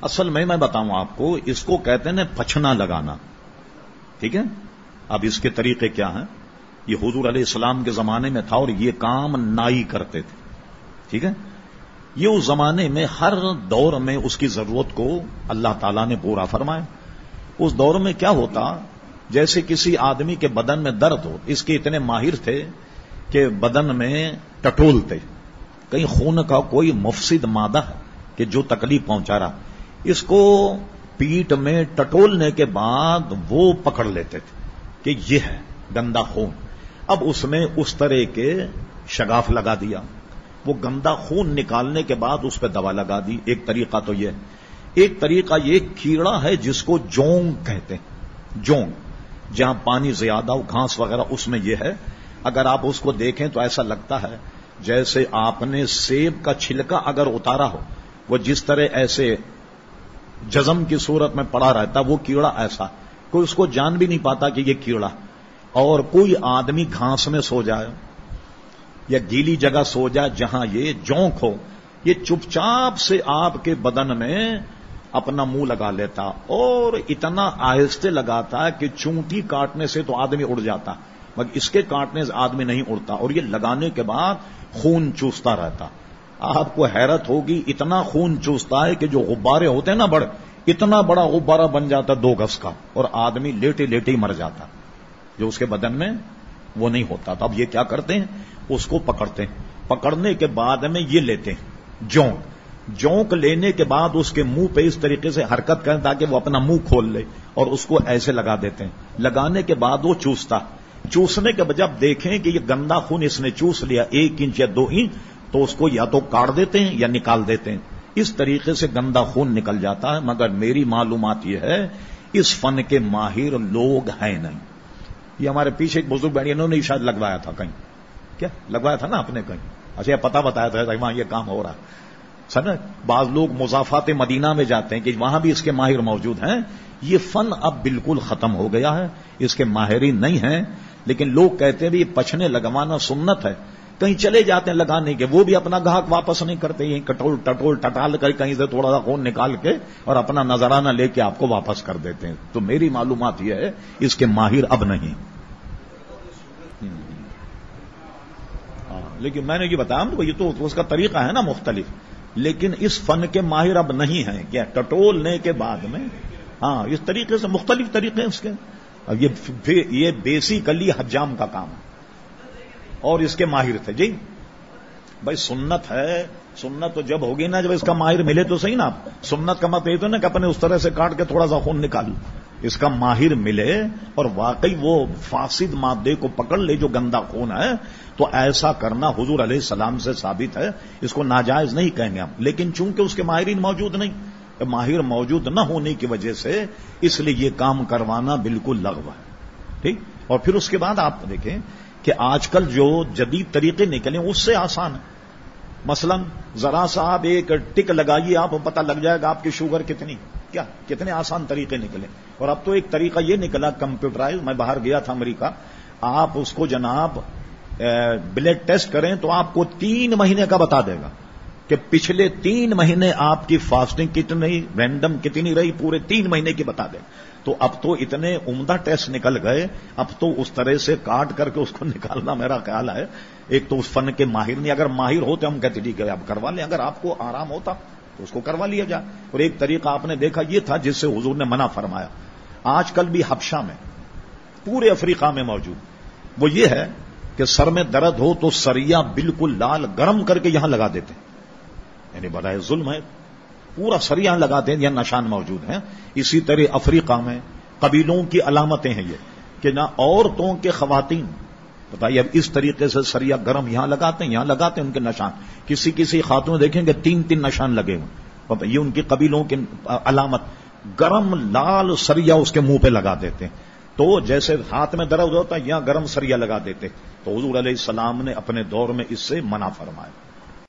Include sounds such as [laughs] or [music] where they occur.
اصل میں میں بتاؤں آپ کو، اس کو کہتے ہیں پچھنا لگانا۔ ٹھیک ہے؟ اب اس کے طریقے کیا ہیں؟ یہ حضور علیہ السلام کے زمانے میں تھا اور یہ کام نائی کرتے تھے۔ ٹھیک ہے؟ یہ اس زمانے میں ہر دور میں اس کی ضرورت کو اللہ تعالیٰ نے پورا فرمایا۔ اس دور میں کیا ہوتا، جیسے کسی آدمی کے بدن میں درد ہو، اس کے اتنے ماہر تھے کہ بدن میں ٹٹولتے۔ کہیں خون کا کوئی مفسد مادہ ہے۔ کہ جو تکلیف پہنچا رہا، اس کو پیٹ میں ٹٹولنے کے بعد وہ پکڑ لیتے تھے کہ یہ ہے گندا خون۔ اب اس میں اس طرح کے شگاف لگا دیا۔ وہ گندا خون نکالنے کے بعد اس پہ دوا لگا دی۔ ایک طریقہ تو یہ۔ ایک طریقہ یہ کیڑا ہے جس کو جونگ کہتے ہیں۔ جونگ، جہاں پانی زیادہ ہو، گھاس وغیرہ، اس میں یہ ہے۔ اگر آپ اس کو دیکھیں تو ایسا لگتا ہے جیسے آپ نے سیب کا چھلکا اگر اتارا ہو وہ جس طرح ایسے جزم کی صورت میں پڑا رہتا، وہ کیڑا ایسا۔ کوئی اس کو جان بھی نہیں پاتا کہ یہ کیڑا۔ اور کوئی آدمی گھاس میں سو جائے یا گیلی جگہ سو جائے جہاں یہ جونک ہو۔ یہ چپ چاپ سے آپ کے بدن میں اپنا منہ لگا لیتا اور اتنا آہستہ لگاتا کہ چونٹی کاٹنے سے تو آدمی اڑ جاتا۔ مگر اس کے کاٹنے سے آدمی نہیں اڑتا اور یہ لگانے کے بعد خون چوستا رہتا۔ آپ کو حیرت ہوگی، اتنا خون چوستا ہے کہ جو غبارے ہوتے ہیں نا بڑے، اتنا بڑا غبارہ بن جاتا دو گز کا، اور آدمی لیٹے لیٹے ہی مر جاتا۔ جو اس کے بدن میں وہ نہیں ہوتا۔ تو اب یہ کیا کرتے ہیں؟ اس کو پکڑتے ہیں۔ پکڑنے کے بعد میں یہ لیتے ہیں، جونک۔ جونک لینے کے بعد اس کے منہ پہ اس طریقے سے حرکت کریں تاکہ وہ اپنا منہ کھول لے اور اس کو ایسے لگا دیتے ہیں۔ لگانے کے بعد وہ چوستا۔ چوسنے کے بجائے دیکھیں کہ یہ گندا خون اس نے چوس لیا، ایک انچ یا دو انچ تو اس کو یا تو کاٹ دیتے ہیں یا نکال دیتے ہیں۔ اس طریقے سے گندا خون نکل جاتا ہے، مگر میری معلومات یہ ہے، اس فن کے ماہر لوگ ہیں نہیں۔ یہ ہمارے پیچھے ایک بزرگ بہن انہوں نے شاید لگوایا تھا کہیں۔ کیا؟ لگوایا تھا نا آپ نے کہیں؟ اچھا پتا بتایا تھا وہاں یہ کام ہو رہا ہے۔ سر بعض لوگ مضافات مدینہ میں جاتے ہیں کہ وہاں بھی اس کے ماہر موجود ہیں۔ یہ فن اب بالکل ختم ہو گیا ہے۔ اس کے ماہرین نہیں ہیں، لیکن لوگ کہتے ہیں یہ پچھنے لگوانا سنت ہے۔ کہیں چلے جاتے ہیں لگانے کے، وہ بھی اپنا گاہک واپس نہیں کرتے یہ کٹول ٹٹول ٹٹال کر کہیں سے تھوڑا سا خون نکال کے اور اپنا نظرانہ لے کے آپ کو واپس کر دیتے ہیں۔ تو میری معلومات یہ ہے، اس کے ماہر اب نہیں۔ ہاں، لیکن میں نے یہ بتایا یہ تو اس کا طریقہ ہے نا مختلف۔ لیکن اس فن کے ماہر اب نہیں ہیں۔ کیا ٹٹولنے کے بعد میں؟ ہاں اس طریقے سے مختلف طریقے ہیں اس کے۔ یہ بیسیکلی حجام کا کام ہے۔ اور اس کے ماہر تھے۔ جی؟ بھائی سنت ہے۔ سنت تو جب ہوگی نا، جب اس کا ماہر ملے تو صحیح نا۔ سنت کا مت یہ تو نا کہ اپنے اس طرح سے کاٹ کے تھوڑا سا خون نکال اس کا ماہر ملے اور واقعی وہ فاسد مادے کو پکڑ لے جو گندا خون ہے۔ تو ایسا کرنا حضور علیہ السلام سے ثابت ہے۔ اس کو ناجائز نہیں کہیں گے ہم۔ لیکن چونکہ اس کے ماہرین موجود نہیں ماہر موجود نہ ہونے کی وجہ سے اس لیے یہ کام کروانا بالکل لغو ہے۔ ٹھیک؟ اور پھر اس کے بعد آپ دیکھیں کہ آج کل جو جدید طریقے نکلیں اس سے آسان ہے۔ مثلا، ذرا سا آپ ایک ٹک لگائیے، آپ پتہ لگ جائے گا آپ کی شوگر کتنی۔ کیا؟ کتنے آسان طریقے نکلے۔ اور اب تو ایک طریقہ یہ نکلا، کمپیوٹرائز، میں باہر گیا تھا امریکہ۔ آپ اس کو جناب بلڈ ٹیسٹ کریں تو آپ کو تین مہینے کا بتا دے گا۔ کہ پچھلے تین مہینے آپ کی فاسٹنگ کتنی رینڈم کتنی رہی؟ پورے تین مہینے کی بتا دیں۔ تو اب تو اتنے عمدہ ٹیسٹ نکل گئے۔ اب تو اس طرح سے کاٹ کر کے اس کو [laughs] نکالنا میرا خیال ہے۔ ایک تو اس فن کے ماہر نہیں، اگر ماہر ہوتے ہم کہتے ٹھیک ہے آپ کروا لیں۔ اگر آپ کو آرام ہوتا تو اس کو کروا لیا جائے۔ اور ایک طریقہ آپ نے دیکھا یہ تھا جس سے حضور نے منع فرمایا۔ آج کل بھی حبشہ میں، پورے افریقہ میں موجود۔ وہ یہ ہے کہ سر میں درد ہو تو سریا بالکل لال گرم کر کے یہاں لگا دیتے۔ ہیں یعنی بڑا ظلم ہے، پورا سریاں لگاتے ہیں یا نشان موجود ہیں۔ اسی طرح افریقہ میں قبیلوں کی علامتیں ہیں یہ کہ نہ عورتوں کے خواتین، بتائیے اب اس طریقے سے سریا گرم یہاں لگاتے ہیں، یہاں لگاتے ہیں ان کے نشان۔ کسی کسی خاتون دیکھیں گے تین تین نشان لگے ہوئے یہ ان کی قبیلوں کی علامت۔ گرم لال سریا اس کے منہ پہ لگا دیتے ہیں۔ تو جیسے ہاتھ میں درد ہوتا ہے، یہاں گرم سریا لگا دیتے تو حضور علیہ السلام نے اپنے دور میں اس سے منع فرمایا۔